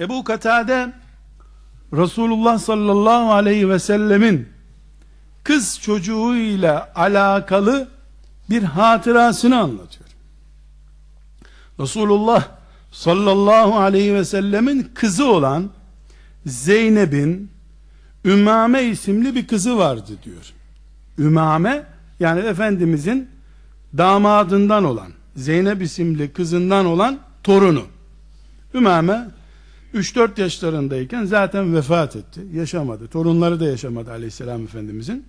Ebu Katade Resulullah sallallahu aleyhi ve sellemin kız çocuğuyla alakalı bir hatırasını anlatıyor. Resulullah sallallahu aleyhi ve sellemin kızı olan Zeynep'in Ümame isimli bir kızı vardı diyor. Ümame yani Efendimizin damadından olan Zeynep isimli kızından olan torunu. Ümame 3-4 yaşlarındayken zaten vefat etti. Yaşamadı. Torunları da yaşamadı aleyhisselam efendimizin.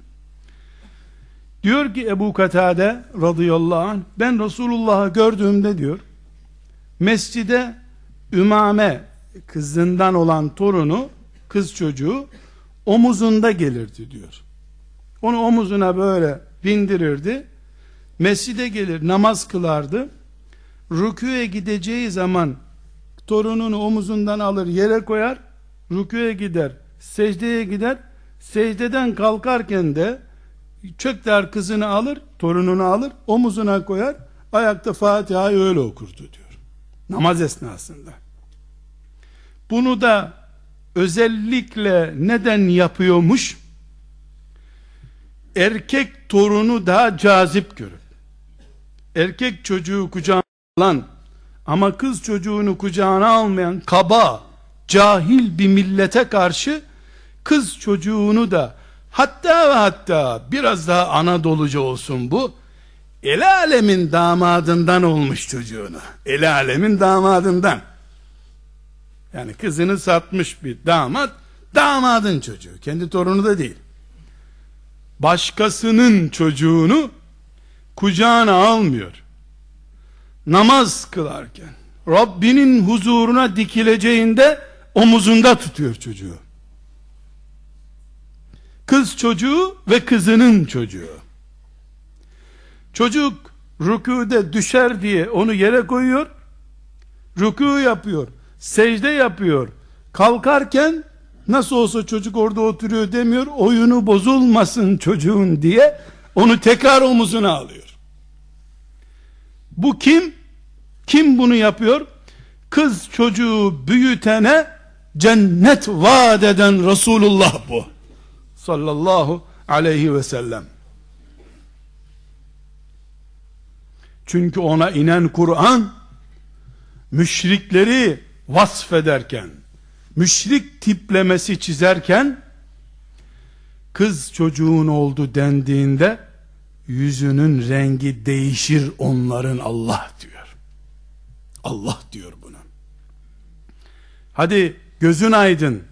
Diyor ki Ebu Katade radıyallahu anh ben Resulullah'ı gördüğümde diyor mescide Ümame kızından olan torunu kız çocuğu omuzunda gelirdi diyor. Onu omuzuna böyle bindirirdi. Mescide gelir namaz kılardı. Rüküye gideceği zaman torununu omuzundan alır yere koyar. Rüküye gider. Secdeye gider. Secdeden kalkarken de çökler kızını alır, torununu alır, omuzuna koyar. Ayakta Fatiha'yı öyle okurdu diyor. Namaz esnasında. Bunu da özellikle neden yapıyormuş? Erkek torunu daha cazip görüp, erkek çocuğu kucağına alan ama kız çocuğunu kucağına almayan kaba, cahil bir millete karşı kız çocuğunu da hatta ve hatta biraz daha Anadolucu olsun bu el alemin damadından olmuş çocuğunu el alemin damadından. Yani kızını satmış bir damat damadın çocuğu. Kendi torunu da değil. Başkasının çocuğunu kucağına almıyor namaz kılarken Rabbinin huzuruna dikileceğinde omuzunda tutuyor çocuğu. Kız çocuğu ve kızının çocuğu. Çocuk rükûde düşer diye onu yere koyuyor rükû yapıyor secde yapıyor. Kalkarken nasıl olsa çocuk orada oturuyor demiyor oyunu bozulmasın çocuğun diye onu tekrar omuzuna alıyor. Bu kim kim bunu yapıyor? Kız çocuğu büyütene cennet vaat eden Resulullah bu. Sallallahu aleyhi ve sellem. Çünkü ona inen Kur'an müşrikleri vasfederken müşrik tiplemesi çizerken kız çocuğun oldu dendiğinde yüzünün rengi değişir onların Allah diyor. Allah diyor bunu. Hadi gözün aydın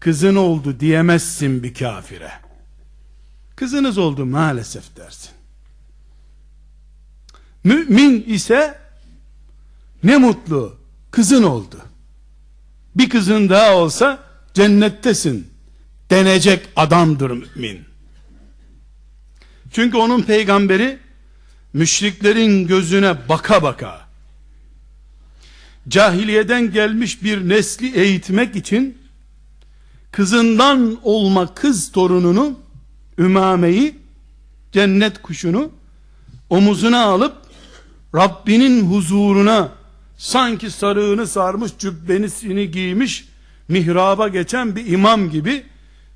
kızın oldu diyemezsin bir kafire. Kızınız oldu maalesef dersin. Mümin ise ne mutlu kızın oldu. Bir kızın daha olsa cennettesin denecek adamdır mümin. Çünkü onun peygamberi müşriklerin gözüne baka baka cahiliyeden gelmiş bir nesli eğitmek için kızından olma kız torununu Ümame'yi cennet kuşunu omuzuna alıp Rabbinin huzuruna sanki sarığını sarmış cübbenisini giymiş mihraba geçen bir imam gibi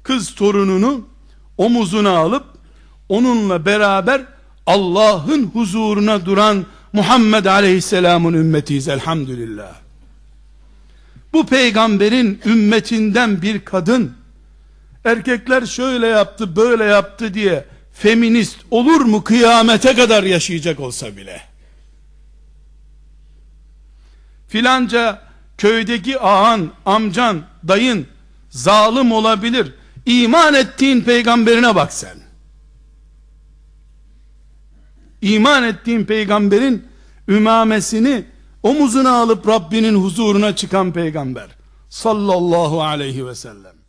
kız torununu omuzuna alıp onunla beraber Allah'ın huzuruna duran Muhammed Aleyhisselam'ın ümmetiyiz elhamdülillah. Bu peygamberin ümmetinden bir kadın erkekler şöyle yaptı böyle yaptı diye feminist olur mu kıyamete kadar yaşayacak olsa bile? Filanca köydeki ağan amcan dayın zalim olabilir. İman ettiğin peygamberine bak sen iman ettiğin peygamberin ümamesini omuzuna alıp Rabbinin huzuruna çıkan peygamber. Sallallahu aleyhi ve sellem